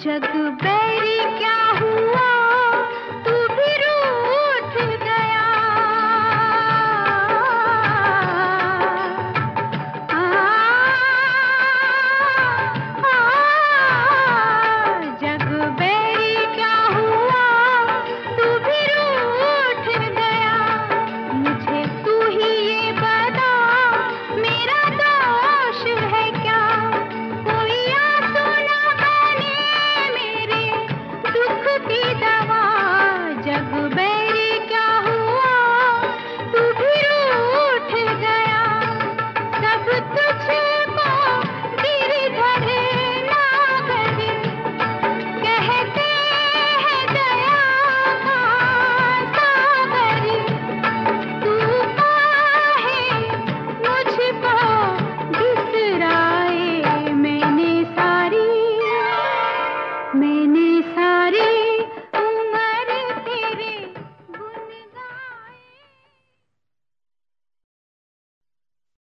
जग